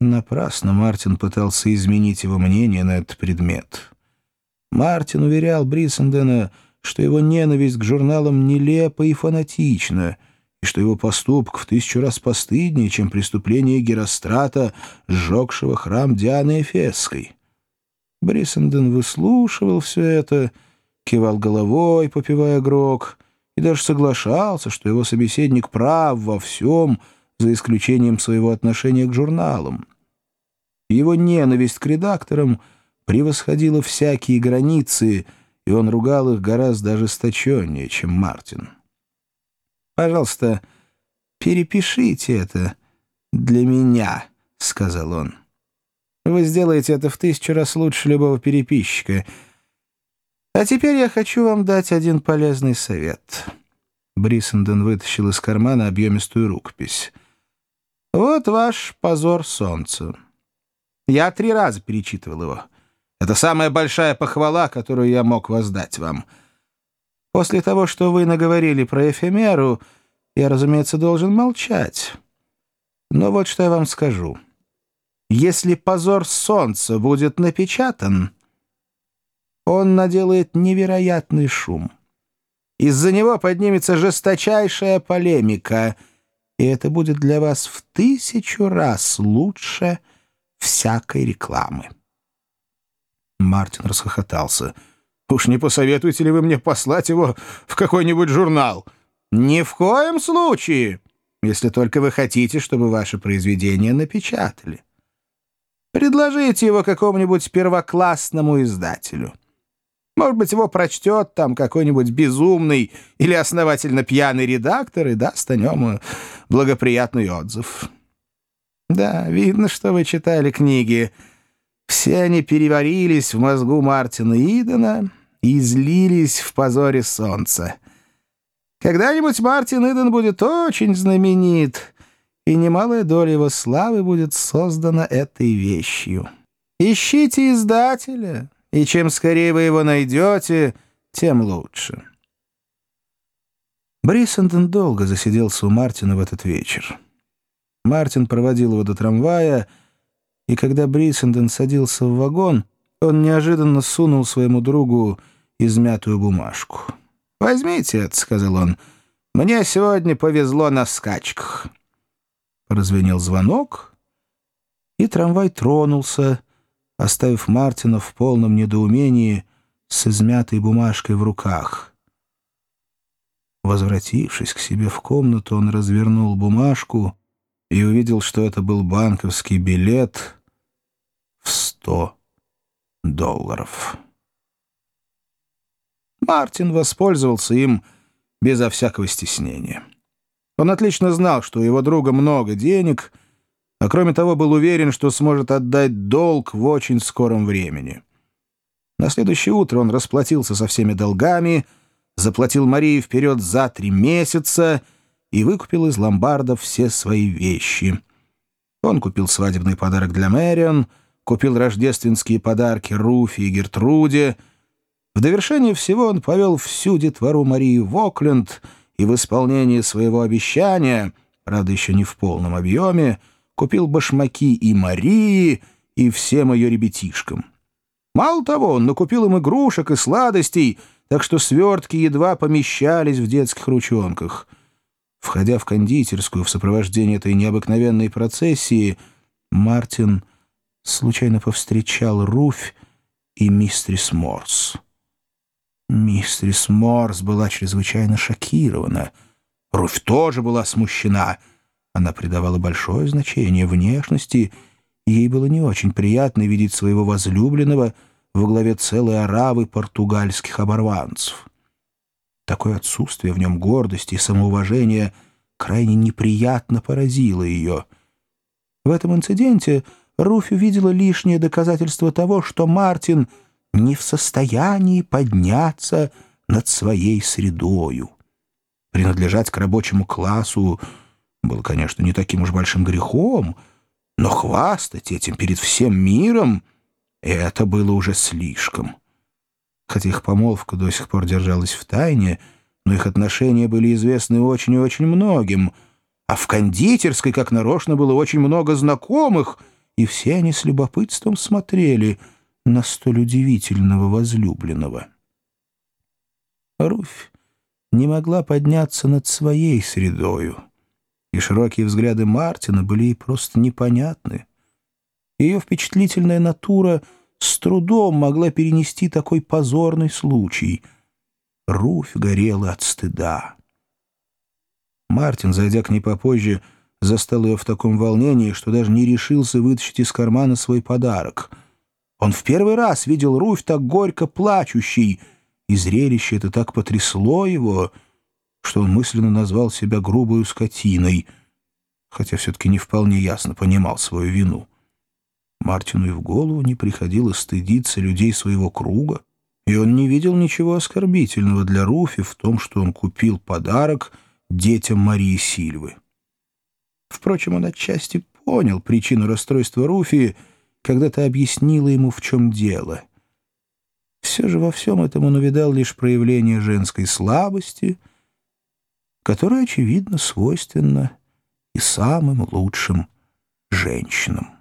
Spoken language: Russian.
Напрасно Мартин пытался изменить его мнение на этот предмет. Мартин уверял Бриссендена, что его ненависть к журналам нелепа и фанатична, и что его поступок в тысячу раз постыднее, чем преступление Герострата, сжегшего храм Дианы Эфесской. Бриссенден выслушивал все это, кивал головой, попивая грок, и даже соглашался, что его собеседник прав во всем, за исключением своего отношения к журналам. Его ненависть к редакторам превосходила всякие границы, и он ругал их гораздо ожесточеннее, чем Мартин. «Пожалуйста, перепишите это для меня», — сказал он. «Вы сделаете это в тысячу раз лучше любого переписчика. А теперь я хочу вам дать один полезный совет». Бриссенден вытащил из кармана объемистую рукопись. «Вот ваш позор солнца». Я три раза перечитывал его. Это самая большая похвала, которую я мог воздать вам. После того, что вы наговорили про эфемеру, я, разумеется, должен молчать. Но вот что я вам скажу. Если позор солнца будет напечатан, он наделает невероятный шум. Из-за него поднимется жесточайшая полемика, и это будет для вас в тысячу раз лучше, всякой рекламы. Мартин расхохотался. «Уж не посоветуете ли вы мне послать его в какой-нибудь журнал?» «Ни в коем случае, если только вы хотите, чтобы ваше произведение напечатали. Предложите его какому-нибудь первоклассному издателю. Может быть, его прочтет там какой-нибудь безумный или основательно пьяный редактор и даст о нем благоприятный отзыв». Да, видно, что вы читали книги. Все они переварились в мозгу Мартина Идена и излились в позоре солнца. Когда-нибудь Мартин Иден будет очень знаменит, и немалая доля его славы будет создана этой вещью. Ищите издателя, и чем скорее вы его найдете, тем лучше. Бриссенден долго засиделся у Мартина в этот вечер. Мартин проводил его до трамвая, и когда Бриссенден садился в вагон, он неожиданно сунул своему другу измятую бумажку. «Возьмите это», — сказал он. «Мне сегодня повезло на скачках». Прозвенел звонок, и трамвай тронулся, оставив Мартина в полном недоумении с измятой бумажкой в руках. Возвратившись к себе в комнату, он развернул бумажку и увидел, что это был банковский билет в сто долларов. Мартин воспользовался им безо всякого стеснения. Он отлично знал, что у его друга много денег, а кроме того был уверен, что сможет отдать долг в очень скором времени. На следующее утро он расплатился со всеми долгами, заплатил Марии вперед за три месяца — и выкупил из ломбарда все свои вещи. Он купил свадебный подарок для Мэрион, купил рождественские подарки Руфи и Гертруде. В довершение всего он повел всю детвору Марии в Окленд и в исполнении своего обещания, правда, еще не в полном объеме, купил башмаки и Марии, и всем ее ребятишкам. Мало того, он накупил им игрушек и сладостей, так что свертки едва помещались в детских ручонках — Входя в кондитерскую в сопровождении этой необыкновенной процессии, Мартин случайно повстречал Руфь и мистрис Морс. Мистрис Морс была чрезвычайно шокирована. Руфь тоже была смущена. Она придавала большое значение внешности, и ей было не очень приятно видеть своего возлюбленного во главе целой оравы португальских оборванцев. Такое отсутствие в нем гордости и самоуважения крайне неприятно поразило ее. В этом инциденте Руфь увидела лишнее доказательство того, что Мартин не в состоянии подняться над своей средою. Принадлежать к рабочему классу было, конечно, не таким уж большим грехом, но хвастать этим перед всем миром — это было уже слишком. Хотя их помолвка до сих пор держалась в тайне, но их отношения были известны очень и очень многим, а в кондитерской, как нарочно, было очень много знакомых, и все они с любопытством смотрели на столь удивительного возлюбленного. Руфь не могла подняться над своей средою, и широкие взгляды Мартина были ей просто непонятны. Ее впечатлительная натура с трудом могла перенести такой позорный случай. Руфь горела от стыда. Мартин, зайдя к ней попозже, застал ее в таком волнении, что даже не решился вытащить из кармана свой подарок. Он в первый раз видел Руфь так горько плачущей, и зрелище это так потрясло его, что он мысленно назвал себя грубою скотиной, хотя все-таки не вполне ясно понимал свою вину. Мартину и в голову не приходило стыдиться людей своего круга, и он не видел ничего оскорбительного для Руфи в том, что он купил подарок детям Марии Сильвы. Впрочем, он отчасти понял причину расстройства Руфи, когда то объяснила ему, в чем дело. Все же во всем этом он увидал лишь проявление женской слабости, которая, очевидно, свойственна и самым лучшим женщинам.